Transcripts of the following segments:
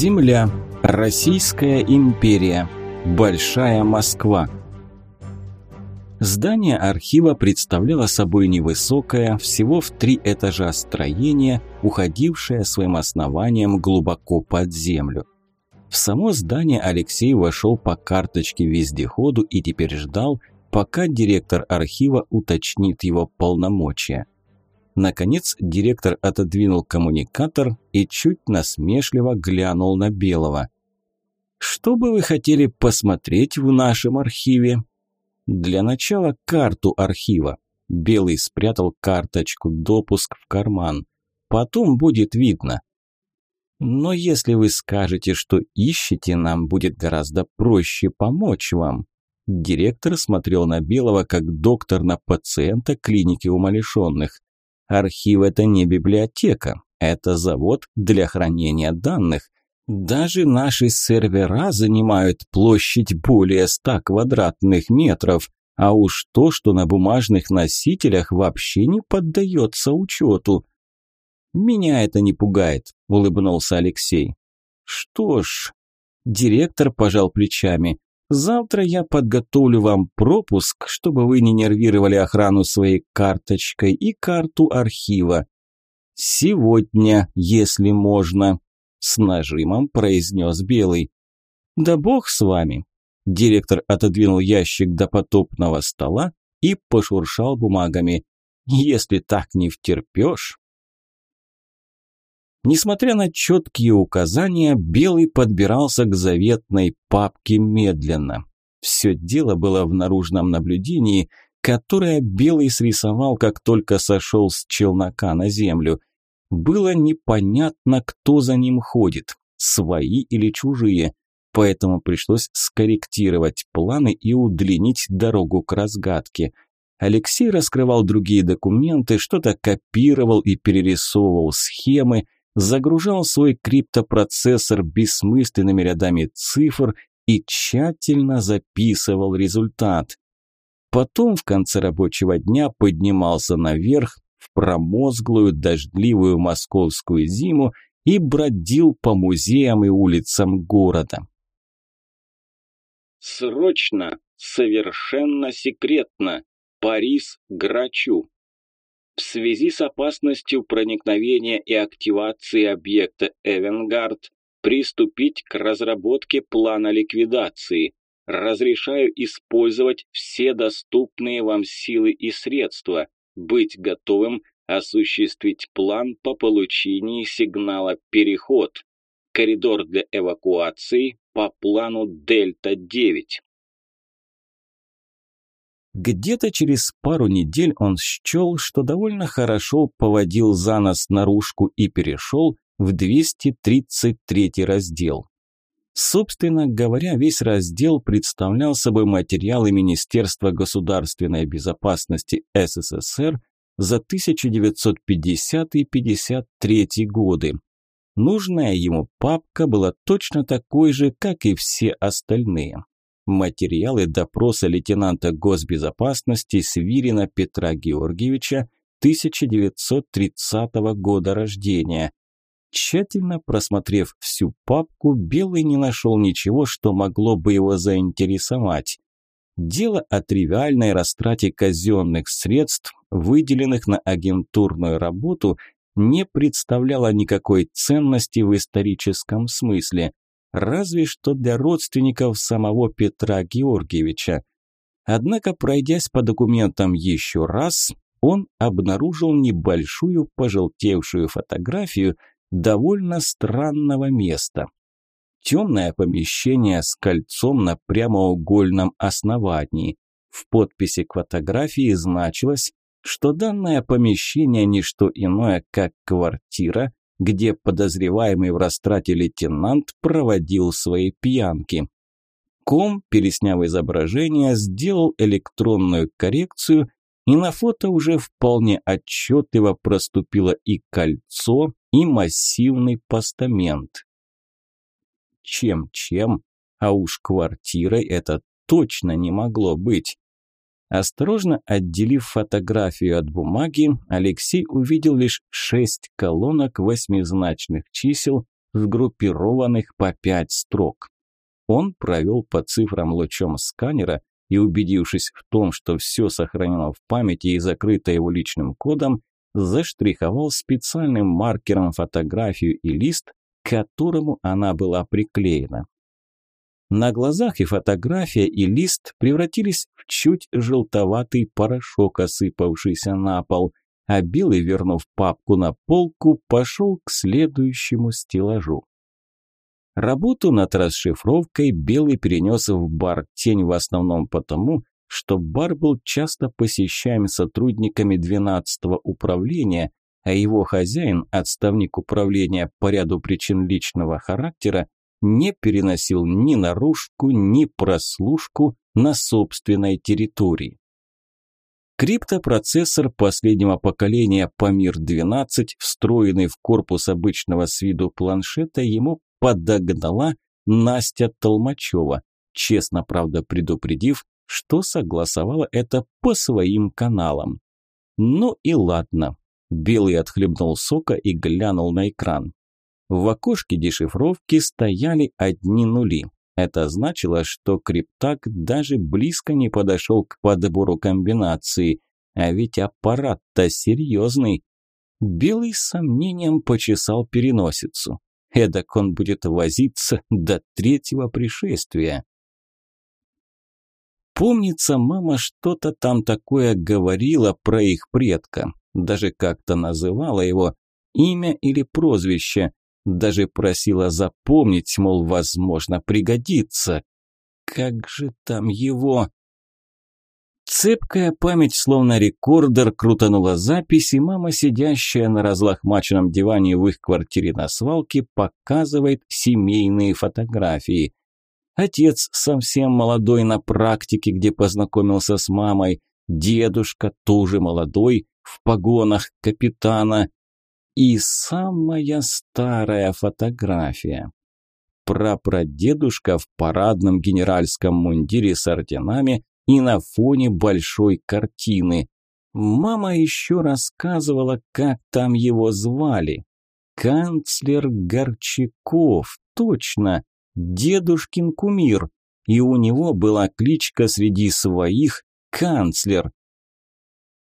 Земля. Российская империя. Большая Москва. Здание архива представляло собой невысокое, всего в три этажа строение, уходившее своим основанием глубоко под землю. В само здание Алексей вошел по карточке вездеходу и теперь ждал, пока директор архива уточнит его полномочия. Наконец директор отодвинул коммуникатор и чуть насмешливо глянул на Белого. «Что бы вы хотели посмотреть в нашем архиве?» «Для начала карту архива». Белый спрятал карточку допуск в карман. «Потом будет видно». «Но если вы скажете, что ищете, нам будет гораздо проще помочь вам». Директор смотрел на Белого как доктор на пациента клиники умалишенных. Архив – это не библиотека, это завод для хранения данных. Даже наши сервера занимают площадь более 100 квадратных метров, а уж то, что на бумажных носителях вообще не поддается учету. «Меня это не пугает», – улыбнулся Алексей. «Что ж...» – директор пожал плечами. Завтра я подготовлю вам пропуск, чтобы вы не нервировали охрану своей карточкой и карту архива. Сегодня, если можно, с нажимом произнес Белый. Да бог с вами. Директор отодвинул ящик до потопного стола и пошуршал бумагами. Если так не втерпешь. Несмотря на четкие указания, Белый подбирался к заветной папке медленно. Все дело было в наружном наблюдении, которое Белый срисовал, как только сошел с челнока на землю. Было непонятно, кто за ним ходит, свои или чужие, поэтому пришлось скорректировать планы и удлинить дорогу к разгадке. Алексей раскрывал другие документы, что-то копировал и перерисовывал схемы – загружал свой криптопроцессор бессмысленными рядами цифр и тщательно записывал результат. Потом в конце рабочего дня поднимался наверх в промозглую дождливую московскую зиму и бродил по музеям и улицам города. Срочно, совершенно секретно. Парис Грачу в связи с опасностью проникновения и активации объекта «Эвенгард» приступить к разработке плана ликвидации. Разрешаю использовать все доступные вам силы и средства, быть готовым осуществить план по получении сигнала «Переход». Коридор для эвакуации по плану Дельта-9. Где-то через пару недель он счел, что довольно хорошо поводил за нос наружку и перешел в 233 раздел. Собственно говоря, весь раздел представлял собой материалы Министерства государственной безопасности СССР за 1950 и 53 годы. Нужная ему папка была точно такой же, как и все остальные материалы допроса лейтенанта госбезопасности Свирина Петра Георгиевича 1930 года рождения. Тщательно просмотрев всю папку, Белый не нашел ничего, что могло бы его заинтересовать. Дело о тривиальной растрате казенных средств, выделенных на агентурную работу, не представляло никакой ценности в историческом смысле разве что для родственников самого Петра Георгиевича. Однако, пройдясь по документам еще раз, он обнаружил небольшую пожелтевшую фотографию довольно странного места. Темное помещение с кольцом на прямоугольном основании. В подписи к фотографии значилось, что данное помещение не что иное, как квартира, где подозреваемый в растрате лейтенант проводил свои пьянки. Ком, пересняв изображение, сделал электронную коррекцию, и на фото уже вполне отчетливо проступило и кольцо, и массивный постамент. Чем-чем, а уж квартирой это точно не могло быть. Осторожно отделив фотографию от бумаги, Алексей увидел лишь шесть колонок восьмизначных чисел, сгруппированных по пять строк. Он провел по цифрам лучом сканера и, убедившись в том, что все сохранено в памяти и закрыто его личным кодом, заштриховал специальным маркером фотографию и лист, к которому она была приклеена. На глазах и фотография, и лист превратились в чуть желтоватый порошок, осыпавшийся на пол, а Белый, вернув папку на полку, пошел к следующему стеллажу. Работу над расшифровкой Белый перенес в бар «Тень» в основном потому, что бар был часто посещаем сотрудниками 12-го управления, а его хозяин, отставник управления по ряду причин личного характера, не переносил ни наружку, ни прослушку на собственной территории. Криптопроцессор последнего поколения Памир-12, встроенный в корпус обычного с виду планшета, ему подогнала Настя Толмачева, честно, правда, предупредив, что согласовала это по своим каналам. Ну и ладно. Белый отхлебнул сока и глянул на экран. В окошке дешифровки стояли одни нули. Это значило, что криптак даже близко не подошел к подбору комбинации. А ведь аппарат-то серьезный. Белый с сомнением почесал переносицу. Эдак он будет возиться до третьего пришествия. Помнится, мама что-то там такое говорила про их предка. Даже как-то называла его имя или прозвище. Даже просила запомнить, мол, возможно, пригодится. Как же там его... Цепкая память, словно рекордер, крутанула запись, и мама, сидящая на разлохмаченном диване в их квартире на свалке, показывает семейные фотографии. Отец совсем молодой на практике, где познакомился с мамой, дедушка тоже молодой, в погонах капитана. И самая старая фотография. Прапрадедушка в парадном генеральском мундире с орденами и на фоне большой картины. Мама еще рассказывала, как там его звали. Канцлер Горчаков, точно, дедушкин кумир. И у него была кличка среди своих «канцлер».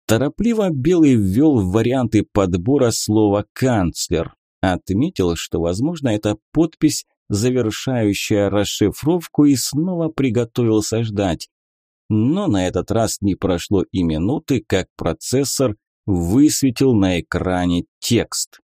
Торопливо Белый ввел в варианты подбора слово «канцлер». Отметил, что, возможно, это подпись, завершающая расшифровку, и снова приготовился ждать. Но на этот раз не прошло и минуты, как процессор высветил на экране текст.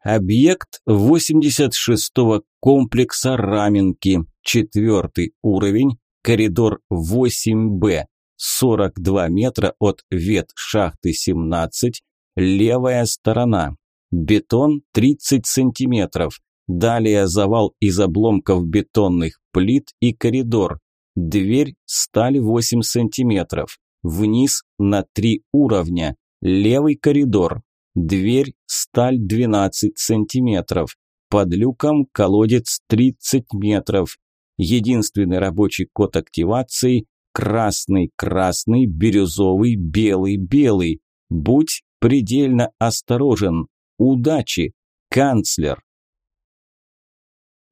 Объект 86-го комплекса Раменки, четвертый уровень, коридор 8Б, 42 метра от вет шахты 17, левая сторона, бетон 30 сантиметров, далее завал из обломков бетонных плит и коридор, Дверь сталь 8 сантиметров. Вниз на 3 уровня. Левый коридор. Дверь сталь 12 сантиметров. Под люком колодец 30 метров. Единственный рабочий код активации – красный, красный, бирюзовый, белый, белый. Будь предельно осторожен. Удачи, канцлер.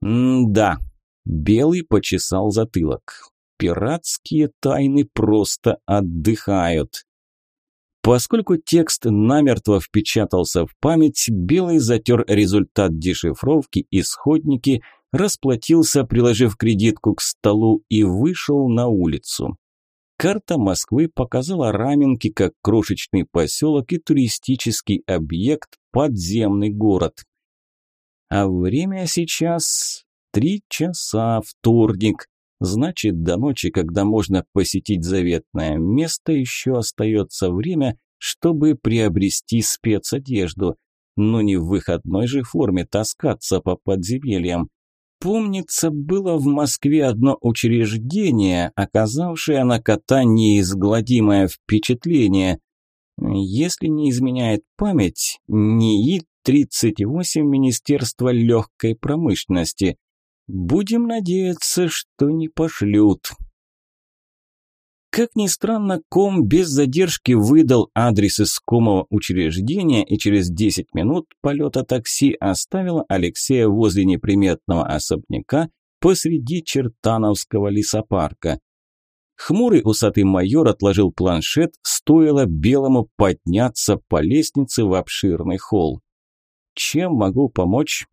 М-да. Белый почесал затылок пиратские тайны просто отдыхают. Поскольку текст намертво впечатался в память, Белый затер результат дешифровки, исходники, расплатился, приложив кредитку к столу и вышел на улицу. Карта Москвы показала Раменки как крошечный поселок и туристический объект, подземный город. А время сейчас три часа вторник. Значит, до ночи, когда можно посетить заветное место, еще остается время, чтобы приобрести спецодежду. Но не в выходной же форме таскаться по подземельям. Помнится, было в Москве одно учреждение, оказавшее на кота неизгладимое впечатление. Если не изменяет память, НИИ-38 Министерства легкой промышленности. Будем надеяться, что не пошлют. Как ни странно, ком без задержки выдал адрес искомого учреждения и через 10 минут полета такси оставила Алексея возле неприметного особняка посреди Чертановского лесопарка. Хмурый усатый майор отложил планшет, стоило белому подняться по лестнице в обширный холл. «Чем могу помочь?»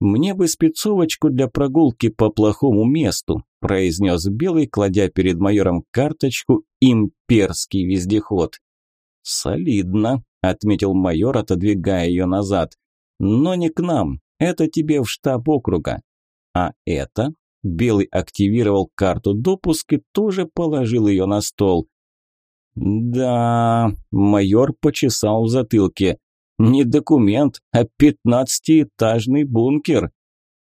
«Мне бы спецовочку для прогулки по плохому месту», – произнес Белый, кладя перед майором карточку «Имперский вездеход». «Солидно», – отметил майор, отодвигая ее назад. «Но не к нам, это тебе в штаб округа». «А это?» – Белый активировал карту допуска и тоже положил ее на стол. «Да», – майор почесал в затылке. Не документ, а пятнадцатиэтажный бункер.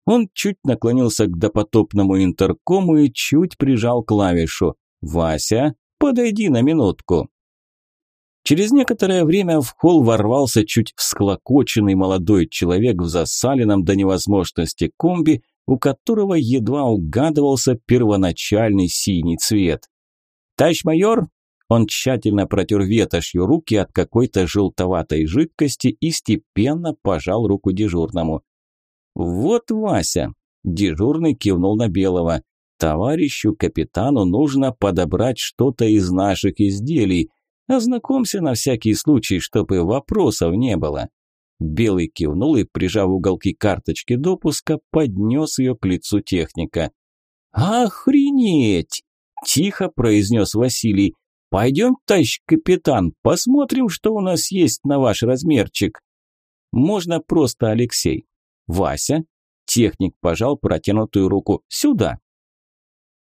Он чуть наклонился к допотопному интеркому и чуть прижал клавишу. «Вася, подойди на минутку». Через некоторое время в холл ворвался чуть всклокоченный молодой человек в засаленном до невозможности комби, у которого едва угадывался первоначальный синий цвет. «Товарищ майор, он тщательно протер ветошью руки от какой-то желтоватой жидкости и степенно пожал руку дежурному. «Вот Вася!» – дежурный кивнул на Белого. «Товарищу капитану нужно подобрать что-то из наших изделий. Ознакомься на всякий случай, чтобы вопросов не было». Белый кивнул и, прижав уголки карточки допуска, поднес ее к лицу техника. «Охренеть!» – тихо произнес Василий. «Пойдем, товарищ капитан, посмотрим, что у нас есть на ваш размерчик». «Можно просто Алексей». «Вася?» Техник пожал протянутую руку. «Сюда».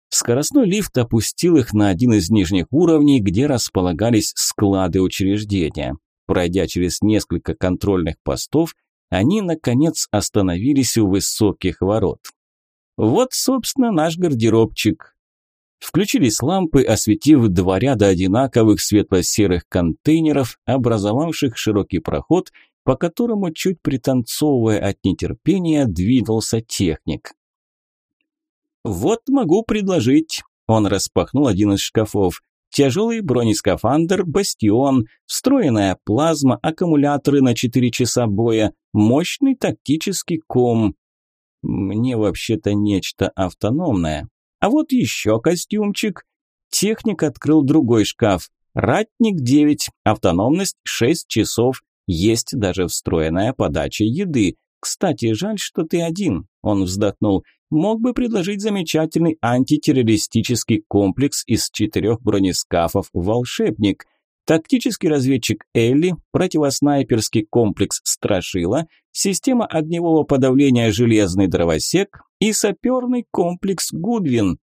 Скоростной лифт опустил их на один из нижних уровней, где располагались склады учреждения. Пройдя через несколько контрольных постов, они, наконец, остановились у высоких ворот. Вот, собственно, наш гардеробчик. Включились лампы, осветив два ряда одинаковых светло-серых контейнеров, образовавших широкий проход, по которому, чуть пританцовывая от нетерпения, двинулся техник. «Вот могу предложить», – он распахнул один из шкафов. Тяжелый бронескафандр «Бастион», встроенная плазма, аккумуляторы на 4 часа боя, мощный тактический ком. Мне вообще-то нечто автономное. А вот еще костюмчик. Техник открыл другой шкаф. Ратник 9, автономность 6 часов. Есть даже встроенная подача еды. Кстати, жаль, что ты один. Он вздохнул. Мог бы предложить замечательный антитеррористический комплекс из четырех бронескафов «Волшебник». Тактический разведчик Элли, противоснайперский комплекс «Страшила», система огневого подавления «Железный дровосек» и саперный комплекс «Гудвин».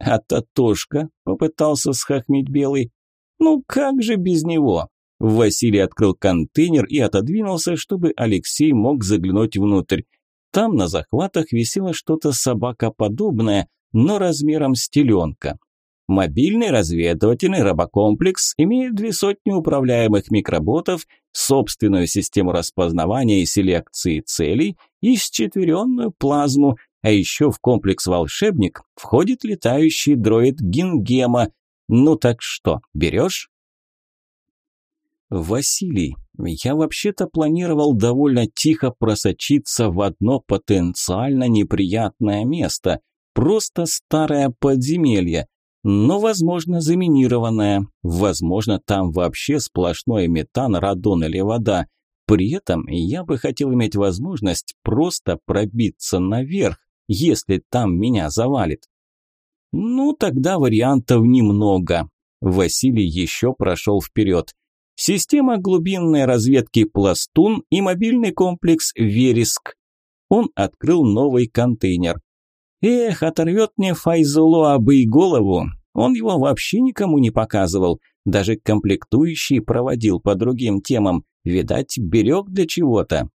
А Татошка попытался схохмить Белый. Ну как же без него? Василий открыл контейнер и отодвинулся, чтобы Алексей мог заглянуть внутрь. Там на захватах висело что-то собакоподобное, но размером с теленка. Мобильный разведывательный робокомплекс имеет две сотни управляемых микроботов, собственную систему распознавания и селекции целей и счетверенную плазму, а еще в комплекс «Волшебник» входит летающий дроид Гингема. Ну так что, берешь? Василий, я вообще-то планировал довольно тихо просочиться в одно потенциально неприятное место. Просто старое подземелье но, возможно, заминированная. Возможно, там вообще сплошной метан, радон или вода. При этом я бы хотел иметь возможность просто пробиться наверх, если там меня завалит. Ну, тогда вариантов немного. Василий еще прошел вперед. Система глубинной разведки «Пластун» и мобильный комплекс «Вереск». Он открыл новый контейнер. Эх, оторвет мне Файзуло абы и голову. Он его вообще никому не показывал. Даже комплектующий проводил по другим темам. Видать, берег для чего-то.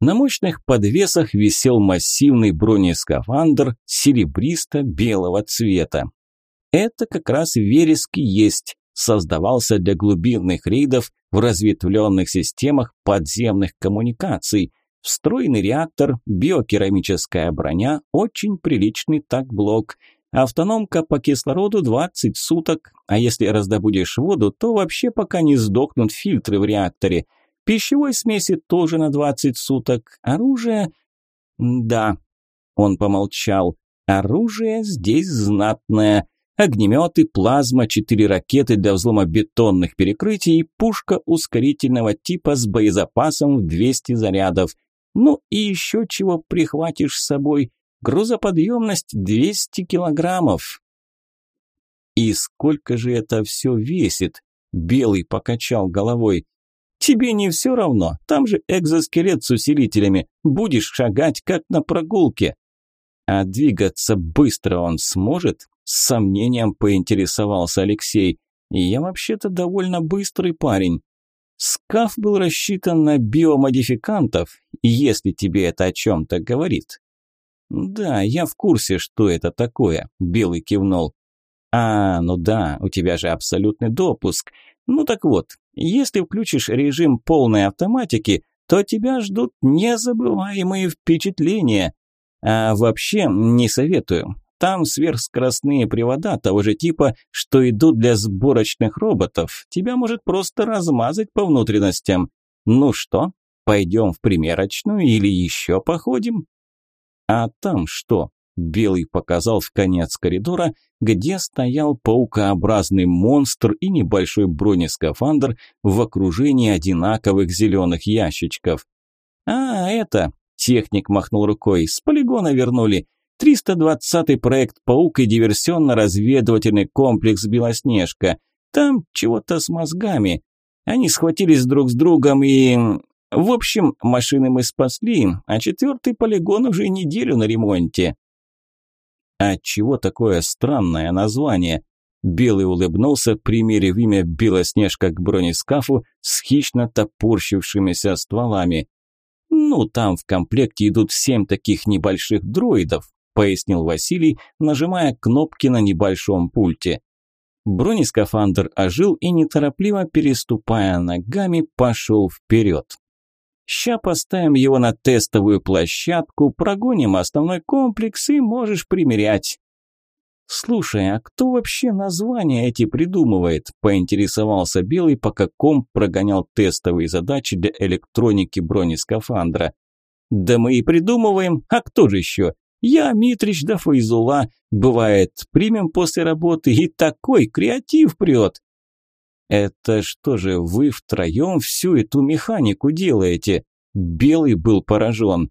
На мощных подвесах висел массивный бронескафандр серебристо-белого цвета. Это как раз верески есть. Создавался для глубинных рейдов в разветвленных системах подземных коммуникаций – Встроенный реактор, биокерамическая броня, очень приличный так-блок. Автономка по кислороду 20 суток, а если раздобудешь воду, то вообще пока не сдохнут фильтры в реакторе. Пищевой смеси тоже на 20 суток. Оружие... Да, он помолчал. Оружие здесь знатное. Огнеметы, плазма, четыре ракеты для взлома бетонных перекрытий и пушка ускорительного типа с боезапасом в 200 зарядов. Ну и еще чего прихватишь с собой – Грузоподъемность 200 килограммов. И сколько же это все весит? Белый покачал головой. Тебе не все равно, там же экзоскелет с усилителями. Будешь шагать, как на прогулке. А двигаться быстро он сможет? С сомнением поинтересовался Алексей. Я вообще-то довольно быстрый парень. Скаф был рассчитан на биомодификантов, если тебе это о чем-то говорит. «Да, я в курсе, что это такое», – Белый кивнул. «А, ну да, у тебя же абсолютный допуск. Ну так вот, если включишь режим полной автоматики, то тебя ждут незабываемые впечатления. А вообще не советую. Там сверхскоростные привода того же типа, что идут для сборочных роботов. Тебя может просто размазать по внутренностям. Ну что, пойдем в примерочную или еще походим?» А там что? Белый показал в конец коридора, где стоял паукообразный монстр и небольшой бронескафандр в окружении одинаковых зеленых ящичков. «А, это...» – техник махнул рукой. «С полигона вернули. 320-й проект «Паук» и диверсионно-разведывательный комплекс «Белоснежка». Там чего-то с мозгами. Они схватились друг с другом и... В общем, машины мы спасли, а четвертый полигон уже неделю на ремонте. А чего такое странное название? Белый улыбнулся, примерив имя Белоснежка к бронескафу с хищно топорщившимися стволами. «Ну, там в комплекте идут семь таких небольших дроидов», пояснил Василий, нажимая кнопки на небольшом пульте. Бронескафандр ожил и, неторопливо переступая ногами, пошел вперед. Ща поставим его на тестовую площадку, прогоним основной комплекс и можешь примерять. «Слушай, а кто вообще названия эти придумывает?» – поинтересовался Белый, пока комп прогонял тестовые задачи для электроники бронескафандра. «Да мы и придумываем, а кто же еще? Я, Митрич да Файзула. Бывает, примем после работы, и такой креатив прет. «Это что же, вы втроем всю эту механику делаете?» Белый был поражен.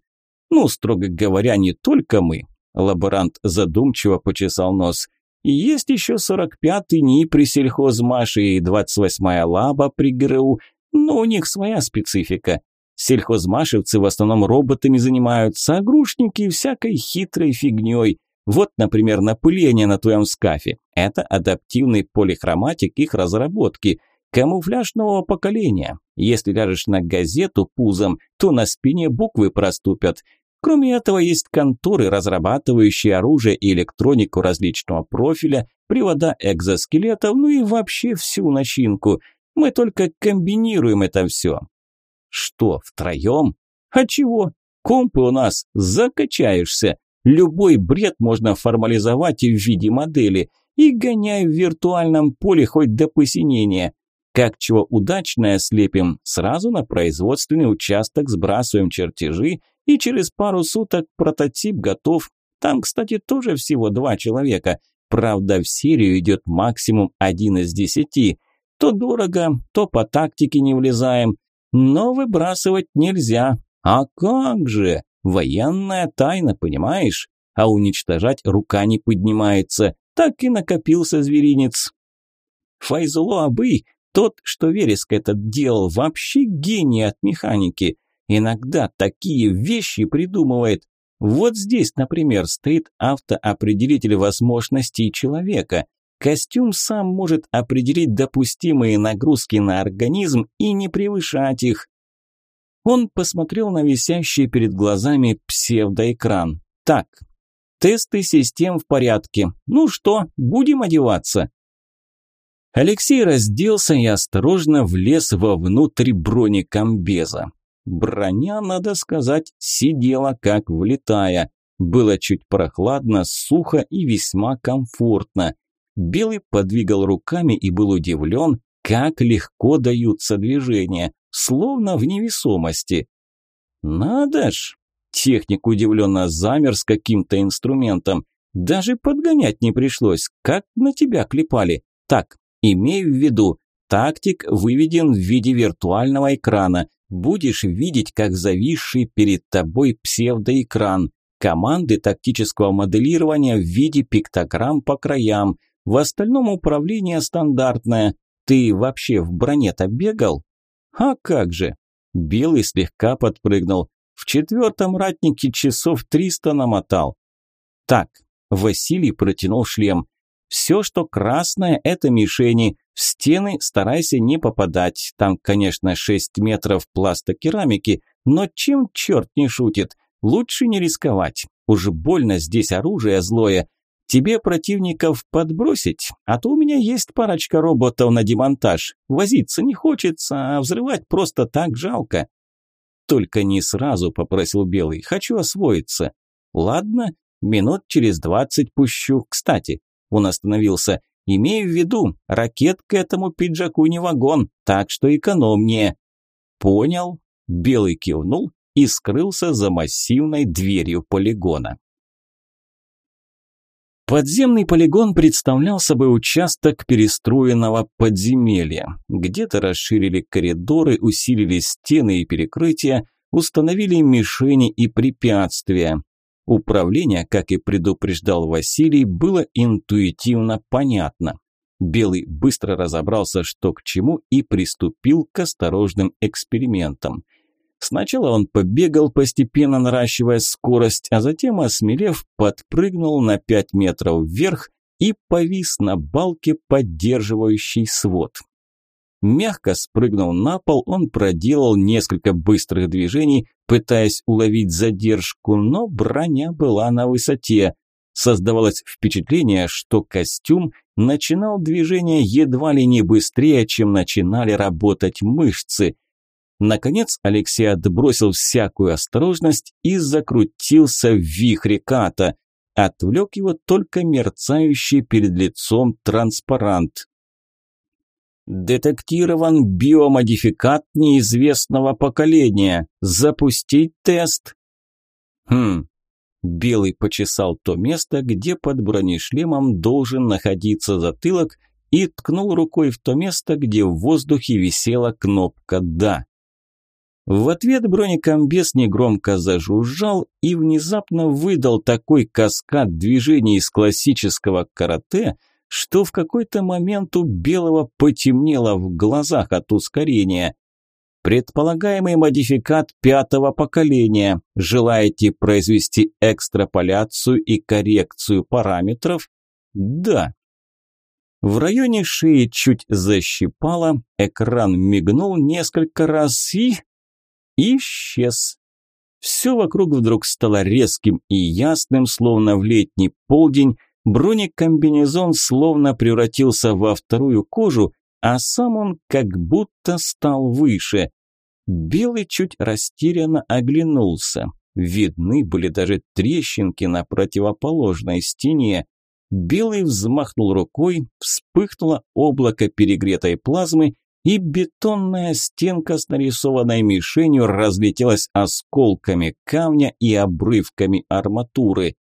«Ну, строго говоря, не только мы». Лаборант задумчиво почесал нос. «Есть еще 45-й НИИ при сельхозмаше и 28-я лаба при ГРУ, но у них своя специфика. Сельхозмашевцы в основном роботами занимаются, а грушники всякой хитрой фигней. Вот, например, напыление на твоем скафе. Это адаптивный полихроматик их разработки. Камуфляж нового поколения. Если ляжешь на газету пузом, то на спине буквы проступят. Кроме этого, есть конторы, разрабатывающие оружие и электронику различного профиля, привода экзоскелетов, ну и вообще всю начинку. Мы только комбинируем это все. Что, втроем? А чего? Компы у нас, закачаешься. Любой бред можно формализовать в виде модели и гоняй в виртуальном поле хоть до посинения. Как чего удачное слепим, сразу на производственный участок сбрасываем чертежи, и через пару суток прототип готов. Там, кстати, тоже всего два человека. Правда, в серию идет максимум один из десяти. То дорого, то по тактике не влезаем. Но выбрасывать нельзя. А как же? Военная тайна, понимаешь? А уничтожать рука не поднимается. Так и накопился зверинец. Файзуло Абы, тот, что вереск этот делал, вообще гений от механики. Иногда такие вещи придумывает. Вот здесь, например, стоит автоопределитель возможностей человека. Костюм сам может определить допустимые нагрузки на организм и не превышать их. Он посмотрел на висящий перед глазами псевдоэкран. Так, тесты систем в порядке. Ну что, будем одеваться? Алексей разделся и осторожно влез вовнутрь бронекомбеза. Броня, надо сказать, сидела как влетая. Было чуть прохладно, сухо и весьма комфортно. Белый подвигал руками и был удивлен, как легко даются движения, словно в невесомости. «Надо ж!» Техник удивленно замер с каким-то инструментом. Даже подгонять не пришлось, как на тебя клепали. Так, имей в виду, тактик выведен в виде виртуального экрана. Будешь видеть, как зависший перед тобой псевдоэкран. Команды тактического моделирования в виде пиктограмм по краям. В остальном управление стандартное. Ты вообще в броне-то бегал? А как же? Белый слегка подпрыгнул. В четвертом ратнике часов триста намотал. Так, Василий протянул шлем. Все, что красное, это мишени. В стены старайся не попадать. Там, конечно, 6 метров пластокерамики, но чем черт не шутит? Лучше не рисковать. Уж больно здесь оружие злое. Тебе противников подбросить, а то у меня есть парочка роботов на демонтаж. Возиться не хочется, а взрывать просто так жалко. Только не сразу, попросил Белый, хочу освоиться. Ладно, минут через двадцать пущу. Кстати, он остановился. Имею в виду, ракет к этому пиджаку не вагон, так что экономнее. Понял. Белый кивнул и скрылся за массивной дверью полигона. Подземный полигон представлял собой участок перестроенного подземелья. Где-то расширили коридоры, усилили стены и перекрытия, установили мишени и препятствия. Управление, как и предупреждал Василий, было интуитивно понятно. Белый быстро разобрался, что к чему, и приступил к осторожным экспериментам – Сначала он побегал, постепенно наращивая скорость, а затем, осмелев, подпрыгнул на 5 метров вверх и повис на балке, поддерживающей свод. Мягко спрыгнув на пол, он проделал несколько быстрых движений, пытаясь уловить задержку, но броня была на высоте. Создавалось впечатление, что костюм начинал движение едва ли не быстрее, чем начинали работать мышцы. Наконец Алексей отбросил всякую осторожность и закрутился в вихре ката. Отвлек его только мерцающий перед лицом транспарант. «Детектирован биомодификат неизвестного поколения. Запустить тест». «Хм». Белый почесал то место, где под бронешлемом должен находиться затылок, и ткнул рукой в то место, где в воздухе висела кнопка «Да». В ответ бронекомбез негромко зажужжал и внезапно выдал такой каскад движений из классического карате, что в какой-то момент у Белого потемнело в глазах от ускорения. Предполагаемый модификат пятого поколения. Желаете произвести экстраполяцию и коррекцию параметров? Да. В районе шеи чуть защипало, экран мигнул несколько раз и исчез. Все вокруг вдруг стало резким и ясным, словно в летний полдень, бронекомбинезон словно превратился во вторую кожу, а сам он как будто стал выше. Белый чуть растерянно оглянулся. Видны были даже трещинки на противоположной стене. Белый взмахнул рукой, вспыхнуло облако перегретой плазмы, и бетонная стенка с нарисованной мишенью разлетелась осколками камня и обрывками арматуры.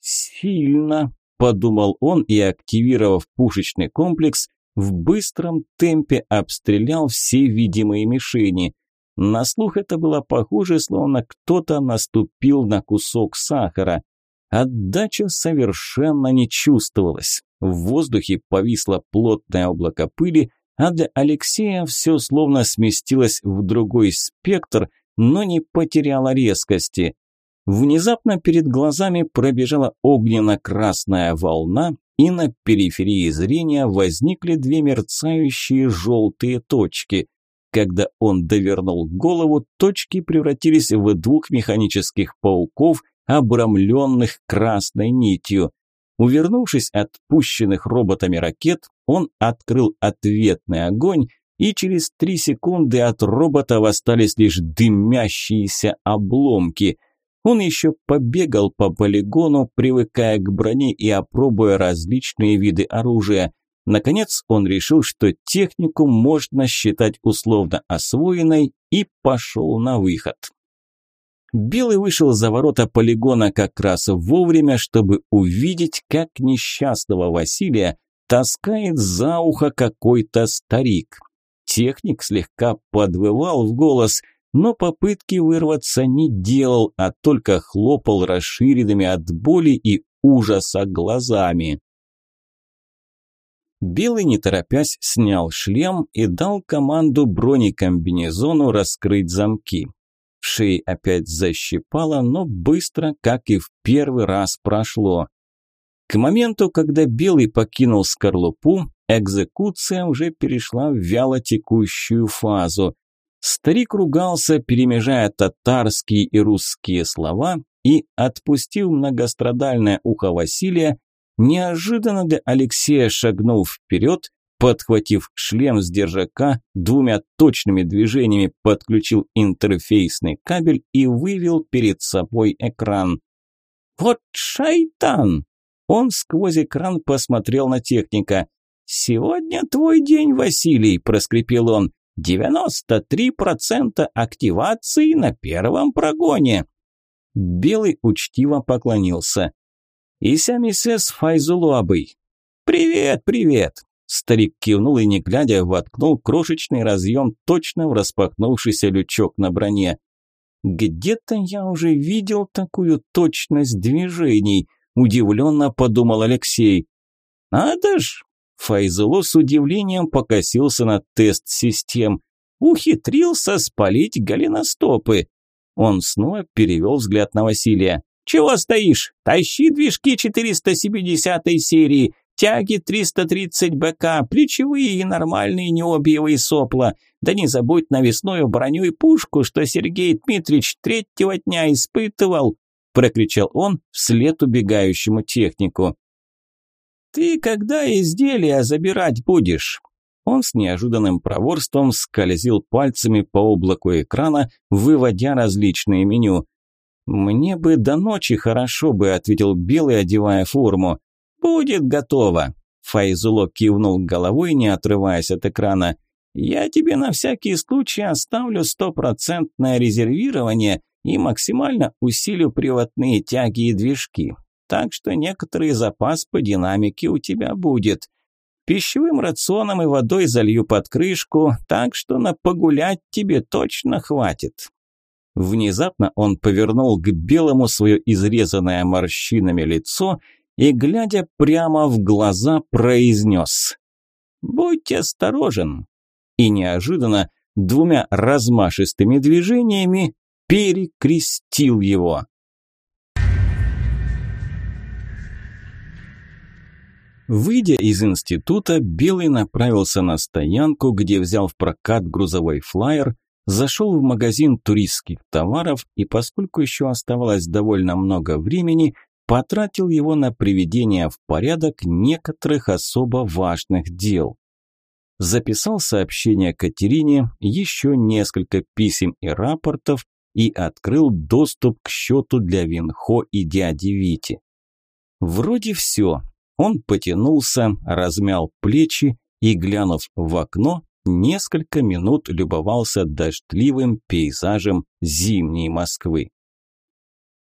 «Сильно», – подумал он и, активировав пушечный комплекс, в быстром темпе обстрелял все видимые мишени. На слух это было похоже, словно кто-то наступил на кусок сахара. Отдача совершенно не чувствовалась. В воздухе повисло плотное облако пыли, а для Алексея все словно сместилось в другой спектр, но не потеряло резкости. Внезапно перед глазами пробежала огненно-красная волна, и на периферии зрения возникли две мерцающие желтые точки. Когда он довернул голову, точки превратились в двух механических пауков, обрамленных красной нитью. Увернувшись от пущенных роботами ракет, он открыл ответный огонь, и через три секунды от роботов остались лишь дымящиеся обломки. Он еще побегал по полигону, привыкая к броне и опробуя различные виды оружия. Наконец он решил, что технику можно считать условно освоенной и пошел на выход. Белый вышел за ворота полигона как раз вовремя, чтобы увидеть, как несчастного Василия таскает за ухо какой-то старик. Техник слегка подвывал в голос – но попытки вырваться не делал, а только хлопал расширенными от боли и ужаса глазами. Белый, не торопясь, снял шлем и дал команду бронекомбинезону раскрыть замки. В шее опять защипало, но быстро, как и в первый раз, прошло. К моменту, когда Белый покинул скорлупу, экзекуция уже перешла в вялотекущую фазу. Старик ругался, перемежая татарские и русские слова, и, отпустив многострадальное ухо Василия, неожиданно для Алексея шагнул вперед, подхватив шлем с держака, двумя точными движениями подключил интерфейсный кабель и вывел перед собой экран. «Вот шайтан!» Он сквозь экран посмотрел на техника. «Сегодня твой день, Василий», – проскрипел он. 93% активации на первом прогоне. Белый учтиво поклонился. «Ися миссес Файзулуабый». «Привет, привет!» Старик кивнул и, не глядя, воткнул крошечный разъем точно в распахнувшийся лючок на броне. «Где-то я уже видел такую точность движений», – удивленно подумал Алексей. «Надо ж, Файзуло с удивлением покосился на тест систем. Ухитрился спалить голеностопы. Он снова перевел взгляд на Василия. «Чего стоишь? Тащи движки 470 серии, тяги 330 БК, плечевые и нормальные необиевые сопла. Да не забудь навесную броню и пушку, что Сергей Дмитриевич третьего дня испытывал!» прокричал он вслед убегающему технику. «Ты когда изделия забирать будешь?» Он с неожиданным проворством скользил пальцами по облаку экрана, выводя различные меню. «Мне бы до ночи хорошо бы», – ответил Белый, одевая форму. «Будет готово», – Файзуло кивнул головой, не отрываясь от экрана. «Я тебе на всякий случай оставлю стопроцентное резервирование и максимально усилю приводные тяги и движки так что некоторый запас по динамике у тебя будет. Пищевым рационом и водой залью под крышку, так что на погулять тебе точно хватит». Внезапно он повернул к белому свое изрезанное морщинами лицо и, глядя прямо в глаза, произнес «Будь осторожен!» И неожиданно двумя размашистыми движениями перекрестил его. Выйдя из института, Белый направился на стоянку, где взял в прокат грузовой флайер, зашел в магазин туристских товаров и, поскольку еще оставалось довольно много времени, потратил его на приведение в порядок некоторых особо важных дел. Записал сообщение Катерине, еще несколько писем и рапортов и открыл доступ к счету для Винхо и дяди Вити. Вроде все, он потянулся, размял плечи и, глянув в окно, несколько минут любовался дождливым пейзажем зимней Москвы.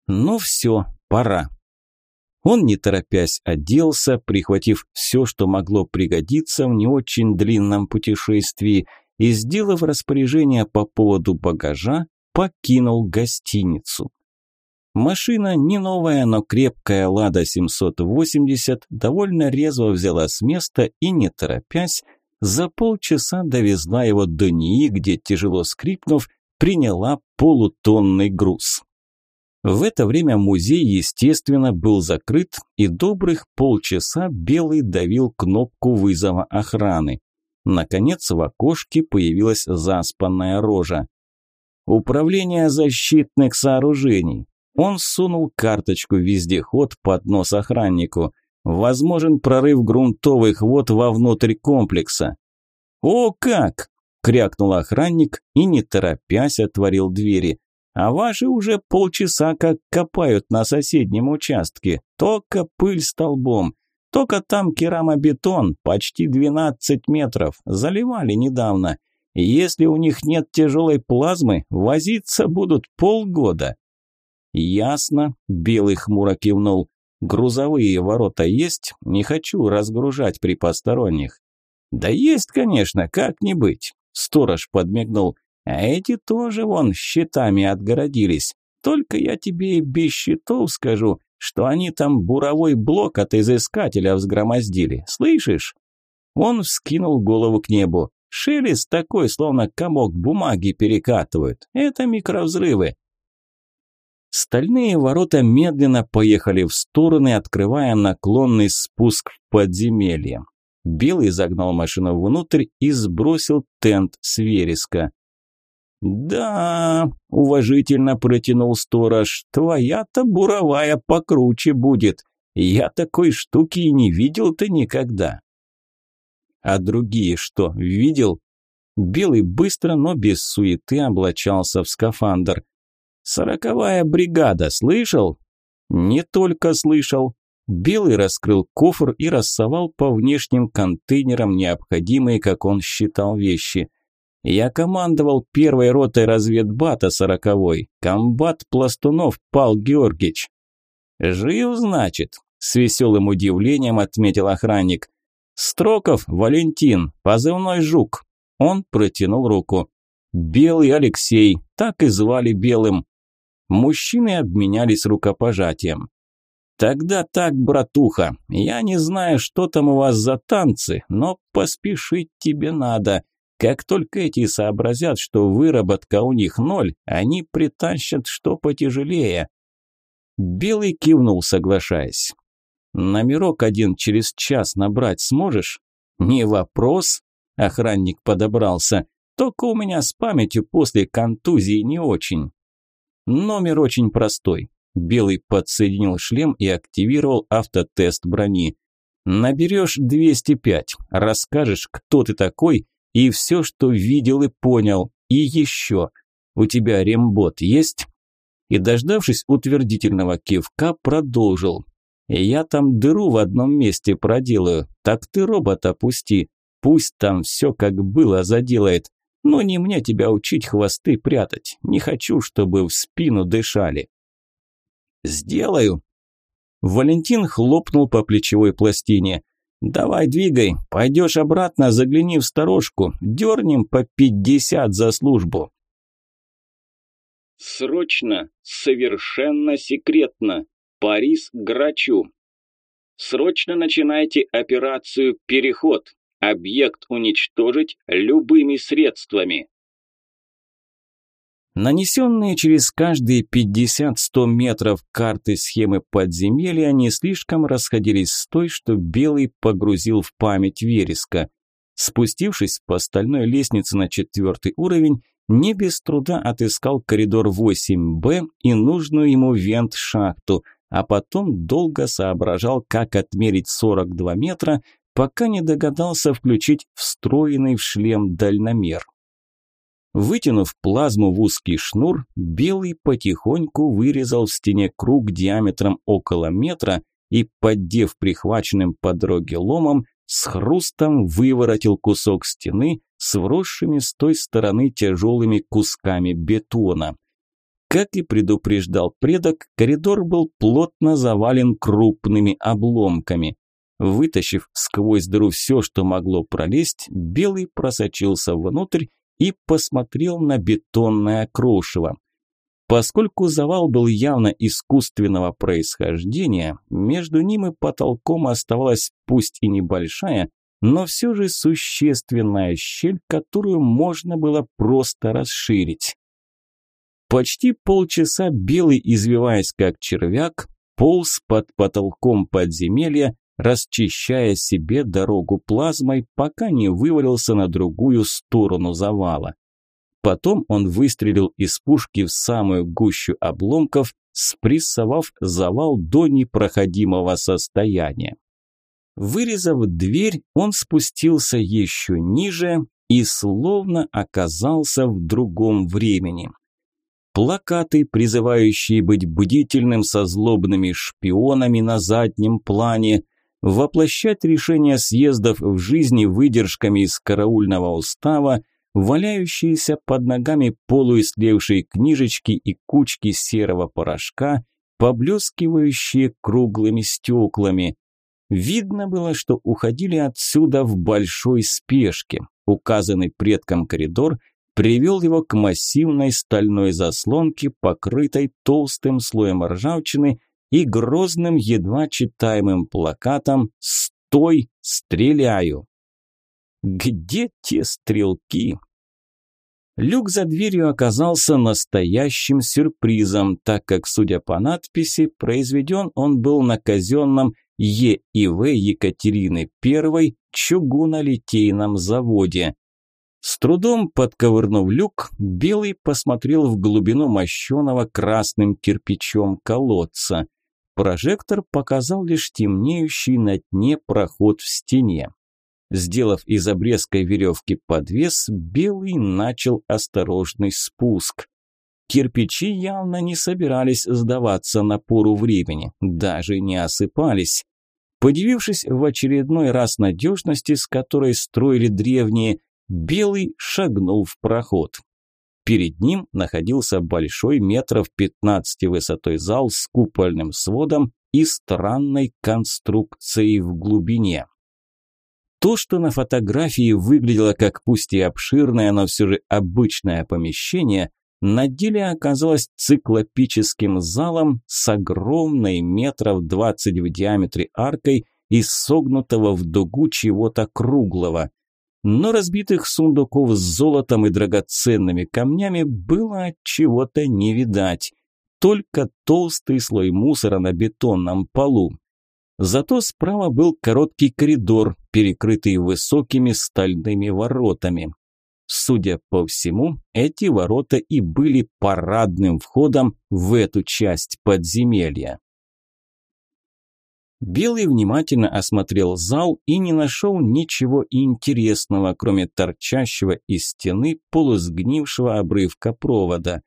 Ну все, пора. Он, не торопясь, оделся, прихватив все, что могло пригодиться в не очень длинном путешествии, и, сделав распоряжение по поводу багажа, покинул гостиницу. Машина не новая, но крепкая «Лада 780» довольно резво взяла с места и, не торопясь, за полчаса довезла его до НИИ, где, тяжело скрипнув, приняла полутонный груз. В это время музей, естественно, был закрыт, и добрых полчаса Белый давил кнопку вызова охраны. Наконец в окошке появилась заспанная рожа. «Управление защитных сооружений. Он сунул карточку вездеход под нос охраннику. Возможен прорыв грунтовых вод вовнутрь комплекса. «О, как!» – крякнул охранник и, не торопясь, отворил двери. а ваши уже полчаса как копают на соседнем участке. Только пыль столбом. Только там керамобетон, почти 12 метров. Заливали недавно. Если у них нет тяжелой плазмы, возиться будут полгода. Ясно, Белый хмуро кивнул. Грузовые ворота есть? Не хочу разгружать при посторонних. Да есть, конечно, как не быть. Сторож подмигнул. А эти тоже вон щитами отгородились. Только я тебе и без щитов скажу, что они там буровой блок от изыскателя взгромоздили. Слышишь? Он вскинул голову к небу. Шелест такой, словно комок бумаги перекатывают. Это микровзрывы. Стальные ворота медленно поехали в стороны, открывая наклонный спуск в подземелье. Белый загнал машину внутрь и сбросил тент с вереска. «Да», – уважительно протянул сторож, – «твоя-то буровая покруче будет. Я такой штуки и не видел-то никогда». «А другие что, видел?» Белый быстро, но без суеты облачался в скафандр. «Сороковая бригада, слышал?» «Не только слышал». Белый раскрыл кофр и рассовал по внешним контейнерам необходимые, как он считал, вещи. Я командовал первой ротой разведбата сороковой. Комбат Пластунов Пал Георгиевич. «Жив, значит?» – с веселым удивлением отметил охранник. «Строков Валентин, позывной Жук». Он протянул руку. «Белый Алексей, так и звали Белым». Мужчины обменялись рукопожатием. «Тогда так, братуха, я не знаю, что там у вас за танцы, но поспешить тебе надо. Как только эти сообразят, что выработка у них ноль, они притащат что потяжелее. Белый кивнул, соглашаясь. Номерок один через час набрать сможешь? Не вопрос. Охранник подобрался. Только у меня с памятью после контузии не очень. Номер очень простой. Белый подсоединил шлем и активировал автотест брони. Наберешь 205, расскажешь, кто ты такой и все, что видел и понял. И еще. У тебя рембот есть? И, дождавшись утвердительного кивка, продолжил. Я там дыру в одном месте проделаю. Так ты робот опусти. Пусть там все как было заделает. Но не мне тебя учить хвосты прятать. Не хочу, чтобы в спину дышали. Сделаю. Валентин хлопнул по плечевой пластине. «Давай, двигай. Пойдешь обратно, загляни в сторожку. Дернем по пятьдесят за службу». «Срочно, совершенно секретно. Парис Грачу. Срочно начинайте операцию «Переход». Объект уничтожить любыми средствами. Нанесенные через каждые 50-100 метров карты схемы подземелья не слишком расходились с той, что Белый погрузил в память вереска. Спустившись по стальной лестнице на четвертый уровень, не без труда отыскал коридор 8Б и нужную ему вент-шахту, а потом долго соображал, как отмерить 42 метра, пока не догадался включить встроенный в шлем дальномер. Вытянув плазму в узкий шнур, Белый потихоньку вырезал в стене круг диаметром около метра и, поддев прихваченным по дороге ломом, с хрустом выворотил кусок стены с вросшими с той стороны тяжелыми кусками бетона. Как и предупреждал предок, коридор был плотно завален крупными обломками. Вытащив сквозь дыру все, что могло пролезть, Белый просочился внутрь и посмотрел на бетонное крошево. Поскольку завал был явно искусственного происхождения, между ним и потолком оставалась пусть и небольшая, но все же существенная щель, которую можно было просто расширить. Почти полчаса Белый, извиваясь как червяк, полз под потолком подземелья, расчищая себе дорогу плазмой, пока не вывалился на другую сторону завала. Потом он выстрелил из пушки в самую гущу обломков, спрессовав завал до непроходимого состояния. Вырезав дверь, он спустился еще ниже и словно оказался в другом времени. плакаты, призывающие быть бдительным со злобными шпионами на заднем плане, воплощать решения съездов в жизни выдержками из караульного устава, валяющиеся под ногами полуистлевшие книжечки и кучки серого порошка, поблескивающие круглыми стеклами. Видно было, что уходили отсюда в большой спешке. Указанный предком коридор привел его к массивной стальной заслонке, покрытой толстым слоем ржавчины и грозным, едва читаемым плакатом «Стой, стреляю!». Где те стрелки? Люк за дверью оказался настоящим сюрпризом, так как, судя по надписи, произведен он был на казенном Е и В Екатерины I чугунолитейном заводе. С трудом подковырнув люк, Белый посмотрел в глубину мощеного красным кирпичом колодца. Прожектор показал лишь темнеющий на дне проход в стене. Сделав из обрезка веревки подвес, Белый начал осторожный спуск. Кирпичи явно не собирались сдаваться напору времени, даже не осыпались. Подивившись в очередной раз надежности, с которой строили древние, Белый шагнул в проход. Перед ним находился большой метров 15 высотой зал с купольным сводом и странной конструкцией в глубине. То, что на фотографии выглядело как пусть и обширное, но все же обычное помещение, на деле оказалось циклопическим залом с огромной метров 20 в диаметре аркой из согнутого в дугу чего-то круглого но разбитых сундуков с золотом и драгоценными камнями было от чего-то не видать. Только толстый слой мусора на бетонном полу. Зато справа был короткий коридор, перекрытый высокими стальными воротами. Судя по всему, эти ворота и были парадным входом в эту часть подземелья. Белый внимательно осмотрел зал и не нашел ничего интересного, кроме торчащего из стены полусгнившего обрывка провода.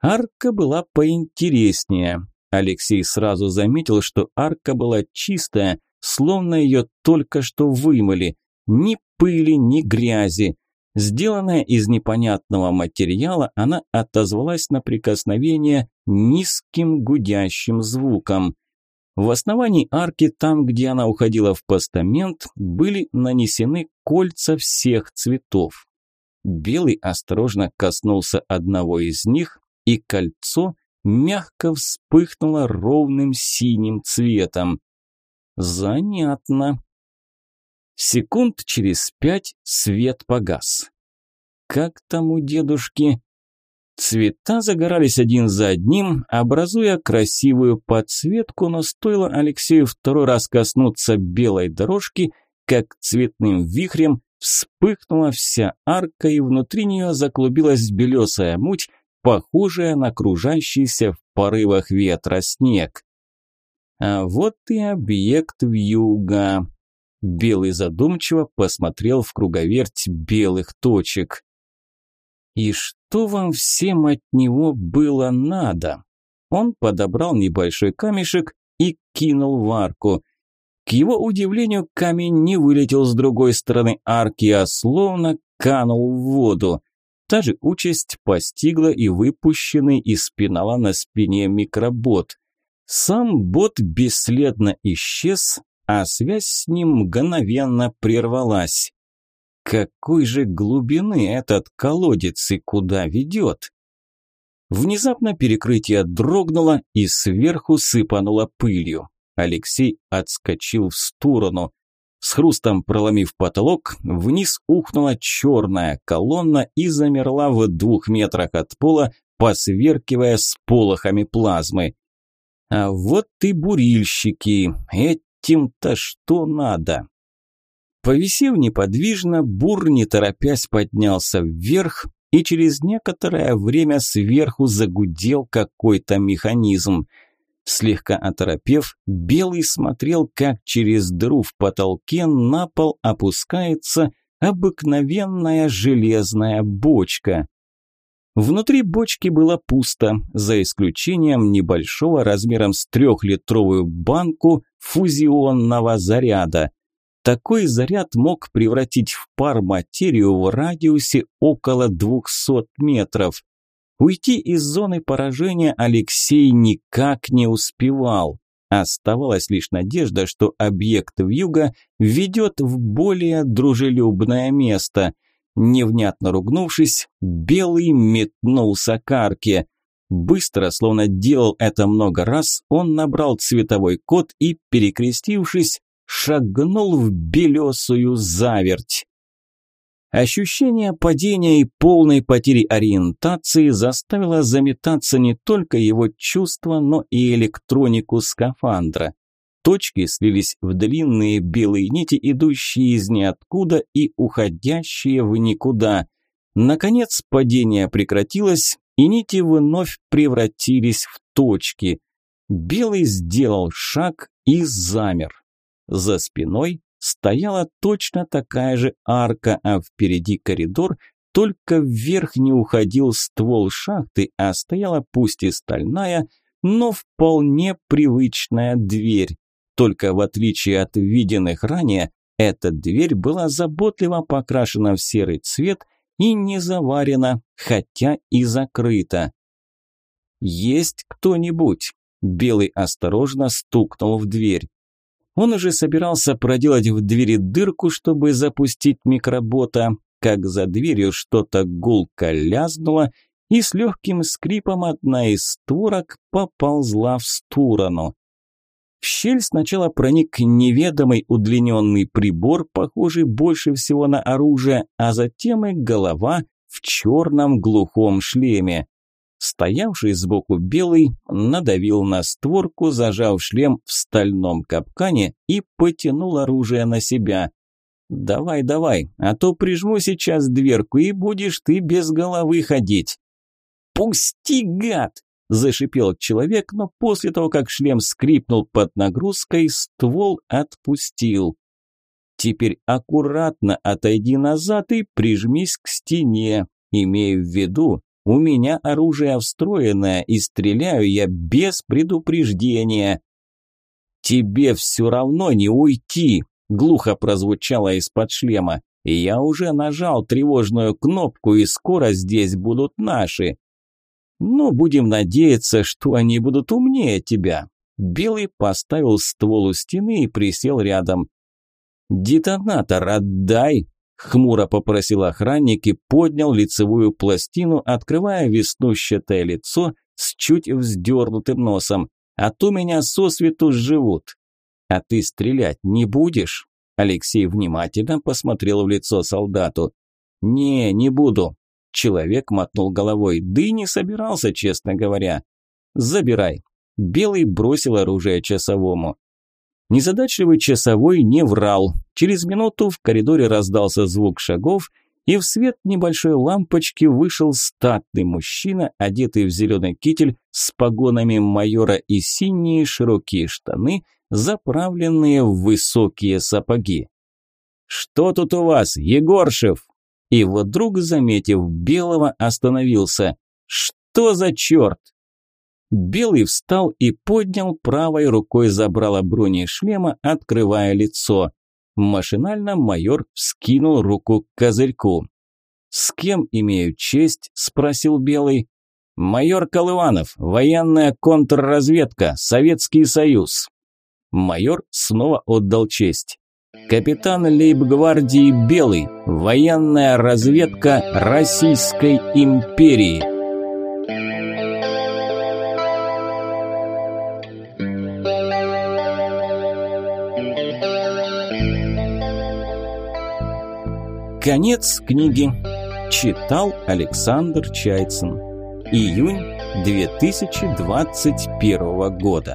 Арка была поинтереснее. Алексей сразу заметил, что арка была чистая, словно ее только что вымыли. Ни пыли, ни грязи. Сделанная из непонятного материала, она отозвалась на прикосновение низким гудящим звуком – в основании арки, там, где она уходила в постамент, были нанесены кольца всех цветов. Белый осторожно коснулся одного из них, и кольцо мягко вспыхнуло ровным синим цветом. Занятно. Секунд через пять свет погас. Как там у дедушки? Цвета загорались один за одним, образуя красивую подсветку, но стоило Алексею второй раз коснуться белой дорожки, как цветным вихрем вспыхнула вся арка, и внутри нее заклубилась белесая муть, похожая на кружащийся в порывах ветра снег. А вот и объект вьюга. Белый задумчиво посмотрел в круговерть белых точек. И что вам всем от него было надо? Он подобрал небольшой камешек и кинул в арку. К его удивлению, камень не вылетел с другой стороны арки, а словно канул в воду. Та же участь постигла и выпущенный из пенала на спине микробот. Сам бот бесследно исчез, а связь с ним мгновенно прервалась. Какой же глубины этот колодец и куда ведет? Внезапно перекрытие дрогнуло и сверху сыпануло пылью. Алексей отскочил в сторону. С хрустом проломив потолок, вниз ухнула черная колонна и замерла в двух метрах от пола, посверкивая сполохами плазмы. А вот и бурильщики. Этим-то что надо? Повисев неподвижно, бур, не торопясь, поднялся вверх, и через некоторое время сверху загудел какой-то механизм. Слегка оторопев, Белый смотрел, как через дыру в потолке на пол опускается обыкновенная железная бочка. Внутри бочки было пусто, за исключением небольшого размером с трехлитровую банку фузионного заряда. Такой заряд мог превратить в пар материю в радиусе около 200 метров. Уйти из зоны поражения Алексей никак не успевал. Оставалась лишь надежда, что объект вьюга ведет в более дружелюбное место. Невнятно ругнувшись, Белый метнулся к арке. Быстро, словно делал это много раз, он набрал цветовой код и, перекрестившись, шагнул в белесую заверть. Ощущение падения и полной потери ориентации заставило заметаться не только его чувства, но и электронику скафандра. Точки слились в длинные белые нити, идущие из ниоткуда и уходящие в никуда. Наконец падение прекратилось, и нити вновь превратились в точки. Белый сделал шаг и замер. За спиной стояла точно такая же арка, а впереди коридор, только вверх не уходил ствол шахты, а стояла пусть и стальная, но вполне привычная дверь. Только в отличие от виденных ранее, эта дверь была заботливо покрашена в серый цвет и не заварена, хотя и закрыта. «Есть кто-нибудь?» Белый осторожно стукнул в дверь. Он уже собирался проделать в двери дырку, чтобы запустить микробота, как за дверью что-то гулко лязгнуло, и с легким скрипом одна из створок поползла в сторону. В щель сначала проник неведомый удлиненный прибор, похожий больше всего на оружие, а затем и голова в черном глухом шлеме. Стоявший сбоку белый надавил на створку, зажав шлем в стальном капкане и потянул оружие на себя. «Давай, давай, а то прижму сейчас дверку, и будешь ты без головы ходить». «Пусти, гад!» – зашипел человек, но после того, как шлем скрипнул под нагрузкой, ствол отпустил. «Теперь аккуратно отойди назад и прижмись к стене, имея в виду, у меня оружие встроенное, и стреляю я без предупреждения. Тебе все равно не уйти, глухо прозвучало из-под шлема. Я уже нажал тревожную кнопку, и скоро здесь будут наши. Но будем надеяться, что они будут умнее тебя. Белый поставил ствол у стены и присел рядом. «Детонатор отдай!» Хмуро попросил охранник и поднял лицевую пластину, открывая веснущатое лицо с чуть вздернутым носом. «А то меня сосвету живут». «А ты стрелять не будешь?» Алексей внимательно посмотрел в лицо солдату. «Не, не буду». Человек мотнул головой. «Да и не собирался, честно говоря». «Забирай». Белый бросил оружие часовому. Незадачливый часовой не врал. Через минуту в коридоре раздался звук шагов, и в свет небольшой лампочки вышел статный мужчина, одетый в зеленый китель с погонами майора и синие широкие штаны, заправленные в высокие сапоги. «Что тут у вас, Егоршев?» И вдруг, заметив белого, остановился. «Что за черт?» Белый встал и поднял правой рукой забрало бронешлема, открывая лицо. Машинально майор вскинул руку к козырьку. «С кем имею честь?» – спросил Белый. «Майор Колыванов, военная контрразведка, Советский Союз». Майор снова отдал честь. «Капитан лейб-гвардии Белый, военная разведка Российской империи». Конец книги. Читал Александр Чайцин. Июнь 2021 года.